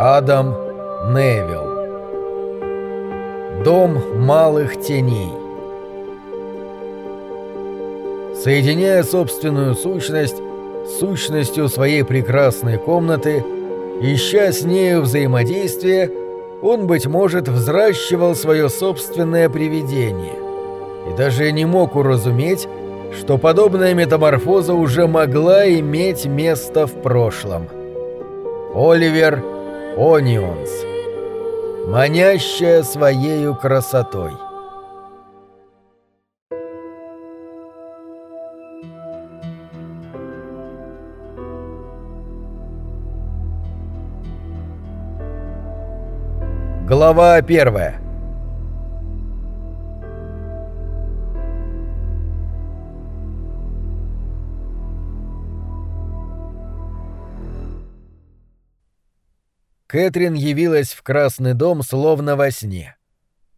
Адам Невилл Дом малых теней Соединяя собственную сущность с сущностью своей прекрасной комнаты, ища с нею взаимодействие, он, быть может, взращивал свое собственное привидение. И даже не мог уразуметь, что подобная метаморфоза уже могла иметь место в прошлом. Оливер Онионс. Манящая своею красотой. Глава первая. Кэтрин явилась в Красный дом словно во сне.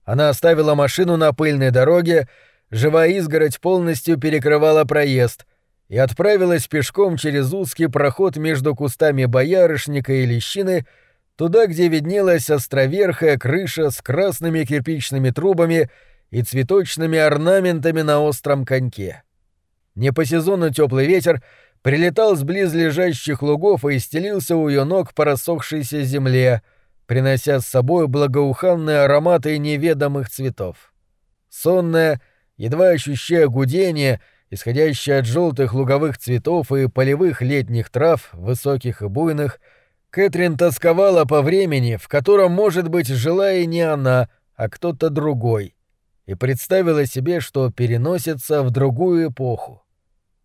Она оставила машину на пыльной дороге, живая изгородь полностью перекрывала проезд, и отправилась пешком через узкий проход между кустами боярышника и лещины туда, где виднелась островерхая крыша с красными кирпичными трубами и цветочными орнаментами на остром коньке. Не по сезону теплый ветер прилетал с близлежащих лугов и стелился у ее ног по рассохшейся земле, принося с собой благоуханные ароматы неведомых цветов. Сонная, едва ощущая гудение, исходящее от желтых луговых цветов и полевых летних трав, высоких и буйных, Кэтрин тосковала по времени, в котором, может быть, жила и не она, а кто-то другой, и представила себе, что переносится в другую эпоху.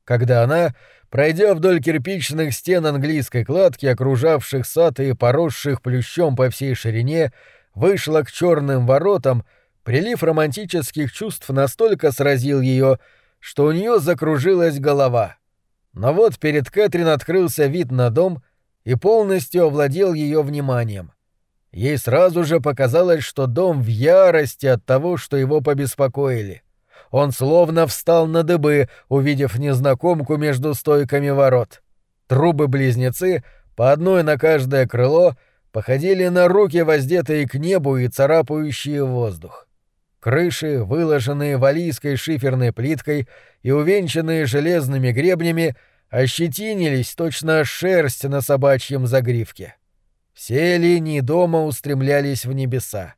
Когда она, Пройдя вдоль кирпичных стен английской кладки, окружавших сад и поросших плющом по всей ширине, вышла к черным воротам, прилив романтических чувств настолько сразил ее, что у нее закружилась голова. Но вот перед Кэтрин открылся вид на дом и полностью овладел ее вниманием. Ей сразу же показалось, что дом в ярости от того, что его побеспокоили. Он словно встал на дыбы, увидев незнакомку между стойками ворот. Трубы-близнецы, по одной на каждое крыло, походили на руки, воздетые к небу и царапающие воздух. Крыши, выложенные валийской шиферной плиткой и увенчанные железными гребнями, ощетинились точно шерсть на собачьем загривке. Все линии дома устремлялись в небеса.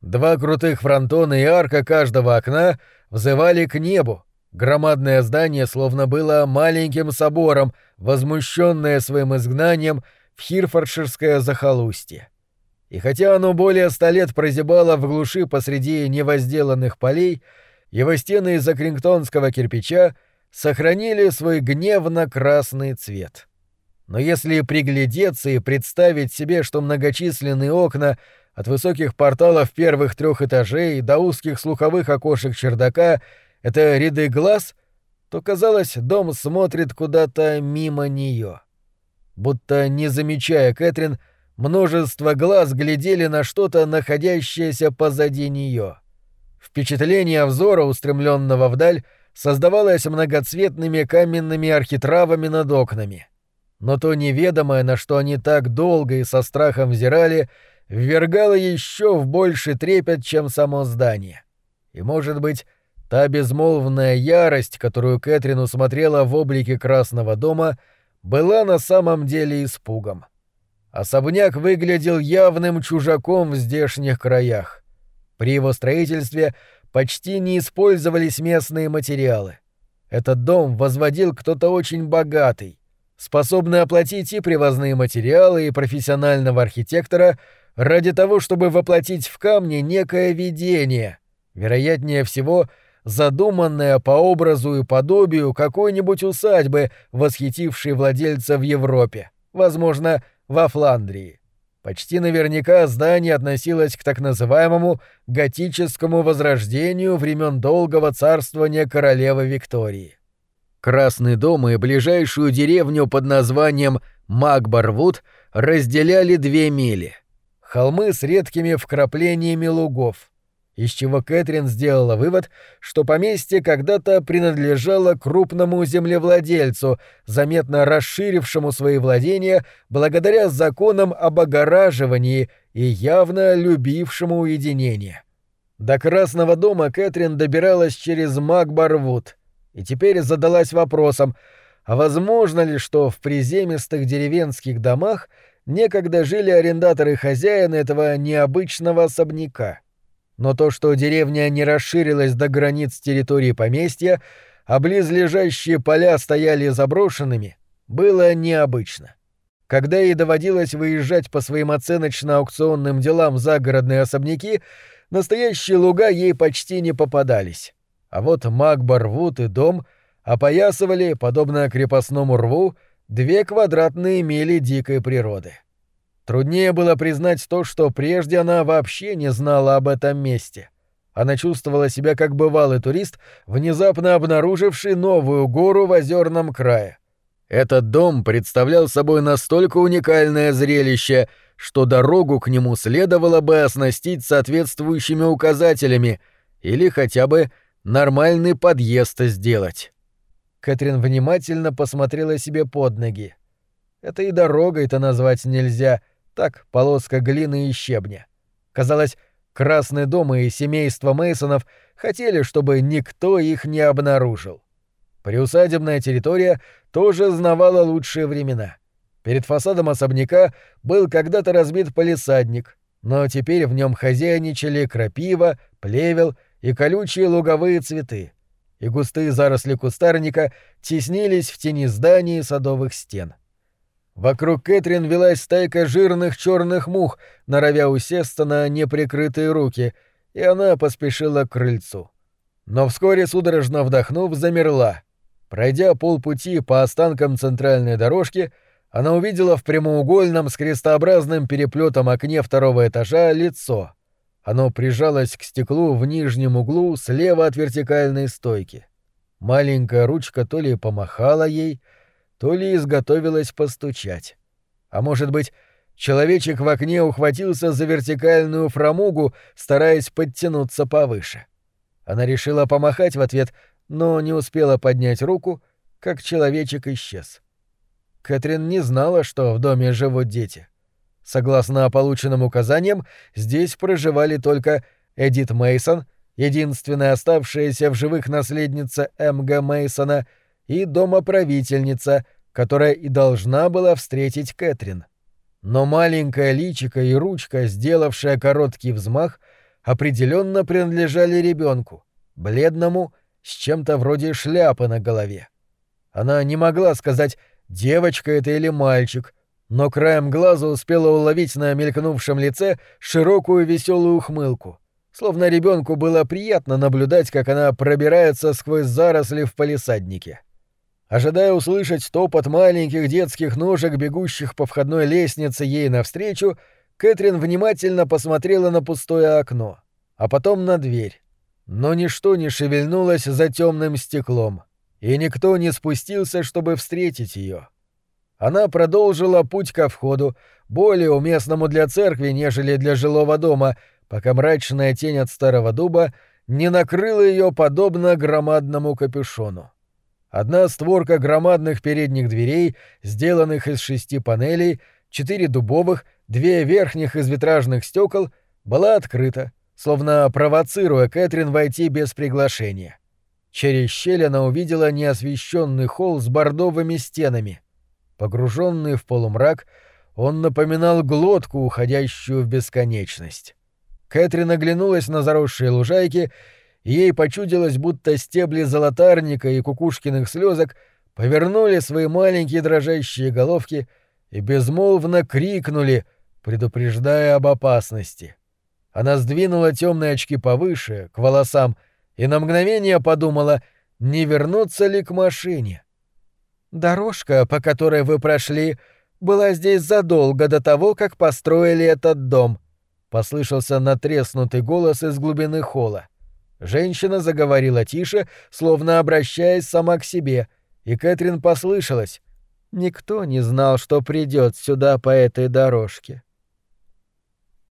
Два крутых фронтона и арка каждого окна взывали к небу. Громадное здание словно было маленьким собором, возмущенное своим изгнанием в Хирфордширское захолустье. И хотя оно более ста лет прозябало в глуши посреди невозделанных полей, его стены из закрингтонского кирпича сохранили свой гневно-красный цвет. Но если приглядеться и представить себе, что многочисленные окна — от высоких порталов первых трех этажей до узких слуховых окошек чердака — это ряды глаз, то, казалось, дом смотрит куда-то мимо нее. Будто, не замечая Кэтрин, множество глаз глядели на что-то, находящееся позади нее. Впечатление взора, устремленного вдаль, создавалось многоцветными каменными архитравами над окнами. Но то неведомое, на что они так долго и со страхом взирали — ввергало еще в больший трепет, чем само здание. И, может быть, та безмолвная ярость, которую Кэтрин усмотрела в облике Красного дома, была на самом деле испугом. Особняк выглядел явным чужаком в здешних краях. При его строительстве почти не использовались местные материалы. Этот дом возводил кто-то очень богатый, способный оплатить и привозные материалы, и профессионального архитектора — ради того, чтобы воплотить в камне некое видение, вероятнее всего, задуманное по образу и подобию какой-нибудь усадьбы, восхитившей владельца в Европе, возможно, во Фландрии. Почти наверняка здание относилось к так называемому готическому возрождению времен долгого царствования королевы Виктории. Красный дом и ближайшую деревню под названием Макбарвуд разделяли две мили — холмы с редкими вкраплениями лугов. из чего Кэтрин сделала вывод, что поместье когда-то принадлежало крупному землевладельцу, заметно расширившему свои владения благодаря законам об огораживании и явно любившему уединение. До Красного дома Кэтрин добиралась через Макбарвуд и теперь задалась вопросом, а возможно ли, что в приземистых деревенских домах некогда жили арендаторы хозяина этого необычного особняка? Но то, что деревня не расширилась до границ территории поместья, а близлежащие поля стояли заброшенными, было необычно. Когда ей доводилось выезжать по своим оценочно-аукционным делам загородные особняки, настоящие луга ей почти не попадались. А вот Макбарвуд и дом опоясывали, подобно крепостному рву, две квадратные мили дикой природы. Труднее было признать то, что прежде она вообще не знала об этом месте. Она чувствовала себя как бывалый турист, внезапно обнаруживший новую гору в озерном крае. Этот дом представлял собой настолько уникальное зрелище, что дорогу к нему следовало бы оснастить соответствующими указателями или хотя бы нормальный подъезд сделать. Кэтрин внимательно посмотрела себе под ноги. Это и дорогой-то назвать нельзя — так, полоска глины и щебня. Казалось, Красный дом и семейство Мейсонов хотели, чтобы никто их не обнаружил. Приусадебная территория тоже знавала лучшие времена. Перед фасадом особняка был когда-то разбит полисадник, но теперь в нем хозяйничали крапива, плевел и колючие луговые цветы, и густые заросли кустарника теснились в тени зданий и садовых стен. Вокруг Кэтрин велась стайка жирных черных мух, норовя усесться на неприкрытые руки, и она поспешила к крыльцу. Но вскоре, судорожно вдохнув, замерла. Пройдя полпути по останкам центральной дорожки, она увидела в прямоугольном с крестообразным переплетом окне второго этажа лицо. Оно прижалось к стеклу в нижнем углу слева от вертикальной стойки. Маленькая ручка то ли помахала ей, то ли изготовилась постучать. А может быть, человечек в окне ухватился за вертикальную фрамугу, стараясь подтянуться повыше. Она решила помахать в ответ, но не успела поднять руку, как человечек исчез. Кэтрин не знала, что в доме живут дети. Согласно полученным указаниям, здесь проживали только Эдит Мейсон, единственная оставшаяся в живых наследница М.Г. Мейсона, и домоправительница, которая и должна была встретить Кэтрин. Но маленькая личика и ручка, сделавшая короткий взмах, определенно принадлежали ребенку, бледному, с чем-то вроде шляпы на голове. Она не могла сказать, девочка это или мальчик, но краем глаза успела уловить на мелькнувшем лице широкую веселую ухмылку, словно ребенку было приятно наблюдать, как она пробирается сквозь заросли в палисаднике. Ожидая услышать топот маленьких детских ножек, бегущих по входной лестнице ей навстречу, Кэтрин внимательно посмотрела на пустое окно, а потом на дверь. Но ничто не шевельнулось за темным стеклом, и никто не спустился, чтобы встретить ее. Она продолжила путь ко входу, более уместному для церкви, нежели для жилого дома, пока мрачная тень от старого дуба не накрыла ее подобно громадному капюшону. Одна створка громадных передних дверей, сделанных из шести панелей, четыре дубовых, две верхних из витражных стекол, была открыта, словно провоцируя Кэтрин войти без приглашения. Через щель она увидела неосвещенный холл с бордовыми стенами. Погруженный в полумрак, он напоминал глотку, уходящую в бесконечность. Кэтрин оглянулась на заросшие лужайки ей почудилось, будто стебли золотарника и кукушкиных слезок повернули свои маленькие дрожащие головки и безмолвно крикнули, предупреждая об опасности. Она сдвинула темные очки повыше, к волосам, и на мгновение подумала, не вернуться ли к машине. «Дорожка, по которой вы прошли, была здесь задолго до того, как построили этот дом», — послышался натреснутый голос из глубины холла. Женщина заговорила тише, словно обращаясь сама к себе, и Кэтрин послышалась. Никто не знал, что придет сюда по этой дорожке.